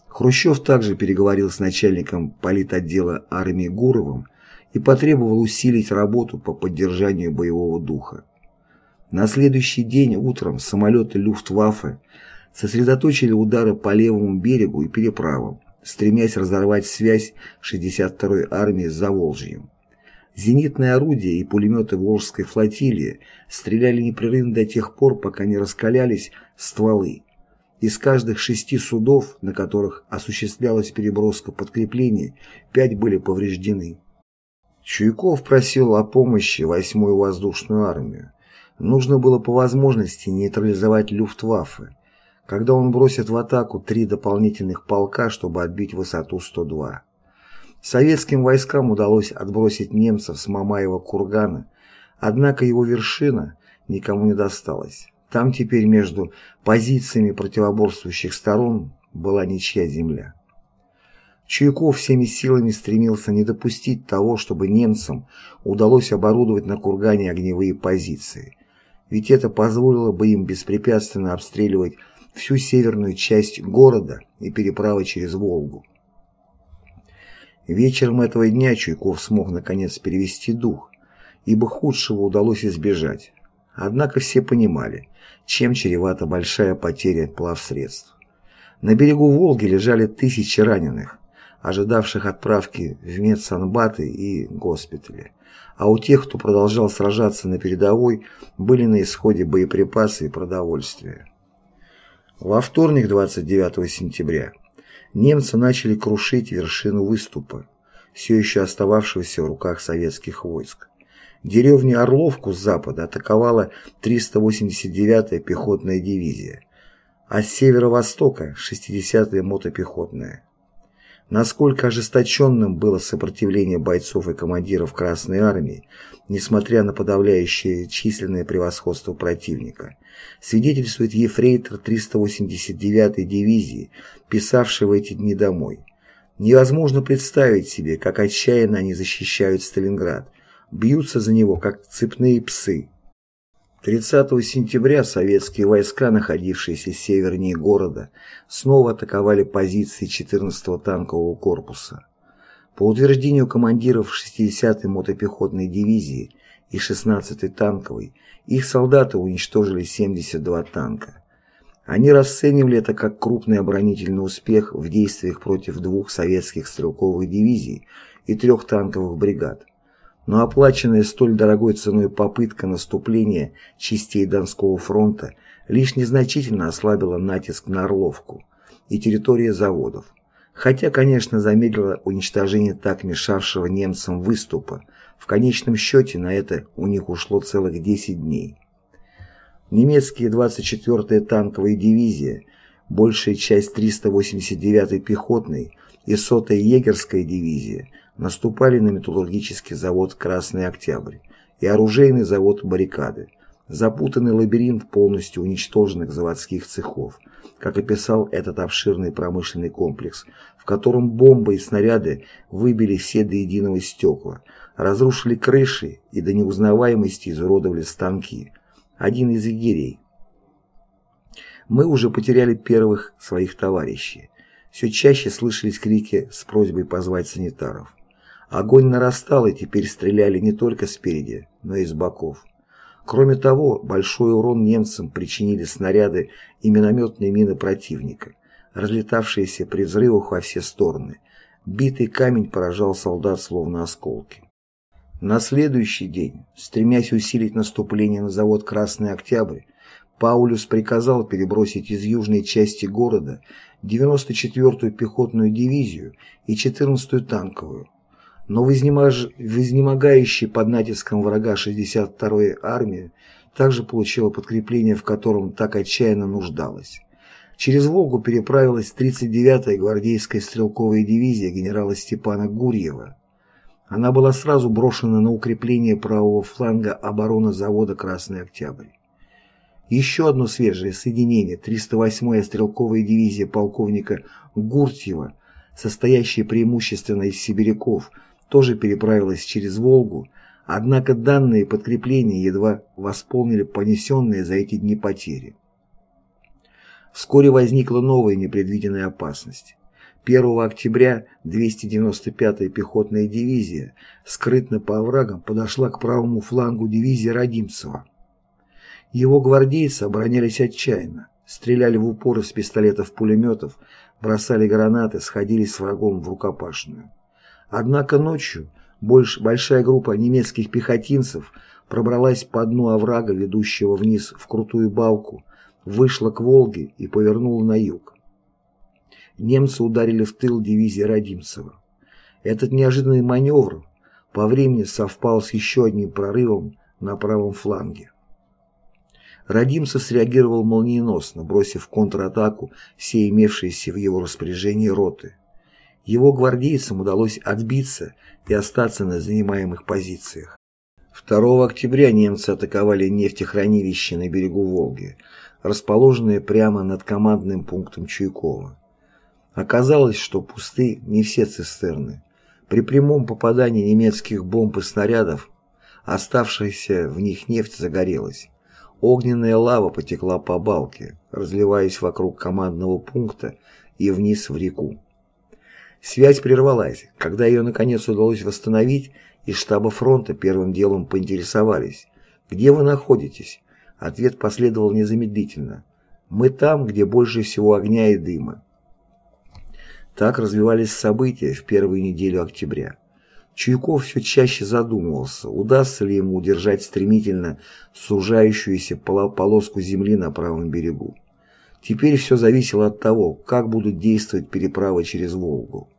Хрущев также переговорил с начальником политотдела армии Гуровым и потребовал усилить работу по поддержанию боевого духа. На следующий день утром самолеты Люфтваффе сосредоточили удары по левому берегу и переправам, стремясь разорвать связь 62-й армии с Заволжьем. Зенитные орудия и пулеметы Волжской флотилии стреляли непрерывно до тех пор, пока не раскалялись стволы. Из каждых шести судов, на которых осуществлялась переброска подкреплений, пять были повреждены. Чуйков просил о помощи 8-ю воздушную армию. Нужно было по возможности нейтрализовать Люфтваффе, когда он бросит в атаку три дополнительных полка, чтобы отбить высоту 102. Советским войскам удалось отбросить немцев с Мамаева кургана, однако его вершина никому не досталась. Там теперь между позициями противоборствующих сторон была ничья земля. Чуйков всеми силами стремился не допустить того, чтобы немцам удалось оборудовать на кургане огневые позиции, ведь это позволило бы им беспрепятственно обстреливать всю северную часть города и переправы через Волгу. Вечером этого дня Чуйков смог наконец перевести дух, ибо худшего удалось избежать. Однако все понимали, чем чревата большая потеря плавсредств. На берегу Волги лежали тысячи раненых, ожидавших отправки в медсанбаты и госпитали, а у тех, кто продолжал сражаться на передовой, были на исходе боеприпасы и продовольствие. Во вторник, 29 сентября, немцы начали крушить вершину выступа, все еще остававшегося в руках советских войск. Деревню Орловку с запада атаковала 389-я пехотная дивизия, а с северо-востока 60-я мотопехотная. Насколько ожесточенным было сопротивление бойцов и командиров Красной Армии, несмотря на подавляющее численное превосходство противника, свидетельствует ефрейтор 389-й дивизии, писавший в эти дни домой. Невозможно представить себе, как отчаянно они защищают Сталинград, бьются за него, как цепные псы. 30 сентября советские войска, находившиеся севернее города, снова атаковали позиции 14-го танкового корпуса. По утверждению командиров 60-й мотопехотной дивизии и 16-й танковой, их солдаты уничтожили 72 танка. Они расценивали это как крупный оборонительный успех в действиях против двух советских стрелковых дивизий и трех танковых бригад но оплаченная столь дорогой ценой попытка наступления частей Донского фронта лишь незначительно ослабила натиск на Орловку и территории заводов, хотя, конечно, замедлила уничтожение так мешавшего немцам выступа, в конечном счете на это у них ушло целых 10 дней. Немецкие 24-я танковая дивизия, большая часть 389-й пехотной и 100-я егерская дивизия – наступали на металлургический завод «Красный Октябрь» и оружейный завод «Баррикады», запутанный лабиринт полностью уничтоженных заводских цехов, как описал этот обширный промышленный комплекс, в котором бомбы и снаряды выбили все до единого стекла, разрушили крыши и до неузнаваемости изуродовали станки. Один из егерей. Мы уже потеряли первых своих товарищей. Все чаще слышались крики с просьбой позвать санитаров. Огонь нарастал и теперь стреляли не только спереди, но и с боков. Кроме того, большой урон немцам причинили снаряды и минометные мины противника, разлетавшиеся при взрывах во все стороны. Битый камень поражал солдат словно осколки. На следующий день, стремясь усилить наступление на завод «Красный Октябрь», Паулюс приказал перебросить из южной части города 94-ю пехотную дивизию и 14-ю танковую, но в, изнемож... под натиском врага 62-й армии также получила подкрепление, в котором так отчаянно нуждалась. Через Волгу переправилась 39-я гвардейская стрелковая дивизия генерала Степана Гурьева. Она была сразу брошена на укрепление правого фланга обороны завода «Красный Октябрь». Еще одно свежее соединение, 308-я стрелковая дивизия полковника Гуртьева, состоящая преимущественно из сибиряков, тоже переправилась через Волгу, однако данные подкрепления едва восполнили понесенные за эти дни потери. Вскоре возникла новая непредвиденная опасность. 1 октября 295-я пехотная дивизия скрытно по оврагам подошла к правому флангу дивизии Родимцева. Его гвардейцы оборонялись отчаянно, стреляли в упор из пистолетов-пулеметов, бросали гранаты, сходились с врагом в рукопашную. Однако ночью больш, большая группа немецких пехотинцев пробралась по дну оврага, ведущего вниз в крутую балку, вышла к Волге и повернула на юг. Немцы ударили в тыл дивизии Родимцева. Этот неожиданный маневр по времени совпал с еще одним прорывом на правом фланге. Родимцев среагировал молниеносно, бросив контратаку все имевшиеся в его распоряжении роты. Его гвардейцам удалось отбиться и остаться на занимаемых позициях. 2 октября немцы атаковали нефтехранилище на берегу Волги, расположенное прямо над командным пунктом Чуйкова. Оказалось, что пусты не все цистерны. При прямом попадании немецких бомб и снарядов оставшаяся в них нефть загорелась. Огненная лава потекла по балке, разливаясь вокруг командного пункта и вниз в реку. Связь прервалась. Когда ее наконец удалось восстановить, из штаба фронта первым делом поинтересовались, где вы находитесь? Ответ последовал незамедлительно. Мы там, где больше всего огня и дыма. Так развивались события в первую неделю октября. Чуйков все чаще задумывался, удастся ли ему удержать стремительно сужающуюся полоску земли на правом берегу. Теперь все зависело от того, как будут действовать переправы через Волгу.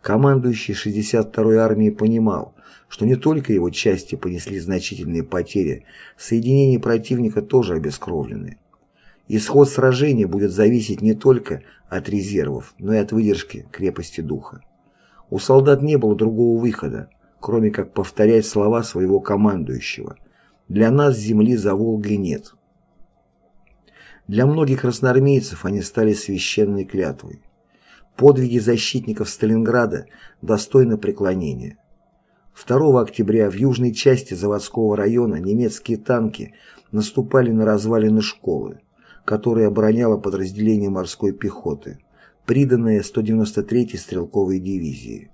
Командующий 62-й армией понимал, что не только его части понесли значительные потери, соединения противника тоже обескровлены. Исход сражения будет зависеть не только от резервов, но и от выдержки крепости духа. У солдат не было другого выхода, кроме как повторять слова своего командующего. «Для нас земли за Волгой нет». Для многих красноармейцев они стали священной клятвой. Подвиги защитников Сталинграда достойны преклонения. 2 октября в южной части заводского района немецкие танки наступали на развалины школы, которые обороняло подразделение морской пехоты приданные 193-й стрелковой дивизии.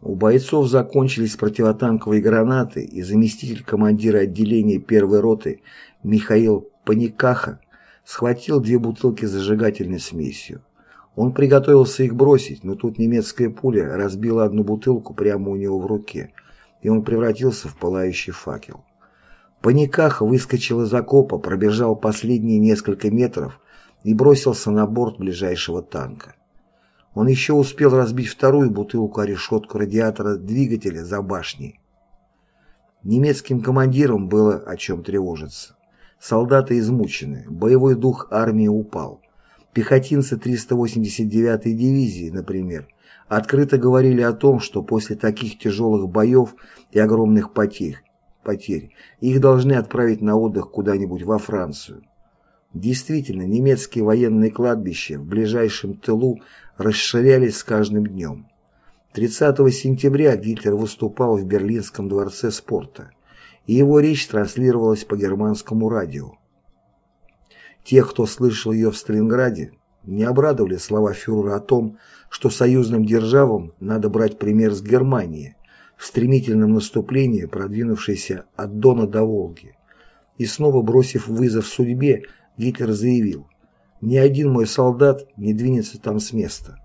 У бойцов закончились противотанковые гранаты, и заместитель командира отделения первой роты Михаил Паникаха схватил две бутылки с зажигательной смесью. Он приготовился их бросить, но тут немецкая пуля разбила одну бутылку прямо у него в руке, и он превратился в пылающий факел. Паникаха выскочил из окопа, пробежал последние несколько метров и бросился на борт ближайшего танка. Он еще успел разбить вторую бутылку о решетку радиатора двигателя за башней. Немецким командирам было о чем тревожиться. Солдаты измучены, боевой дух армии упал. Пехотинцы 389-й дивизии, например, открыто говорили о том, что после таких тяжелых боев и огромных потерь, потерь их должны отправить на отдых куда-нибудь во Францию. Действительно, немецкие военные кладбища в ближайшем тылу расширялись с каждым днем. 30 сентября Гитлер выступал в Берлинском дворце спорта, и его речь транслировалась по германскому радио. Тех, кто слышал ее в Сталинграде, не обрадовали слова фюрера о том, что союзным державам надо брать пример с Германии в стремительном наступлении, продвинувшейся от Дона до Волги, и снова бросив вызов судьбе, Гитлер заявил, «Ни один мой солдат не двинется там с места».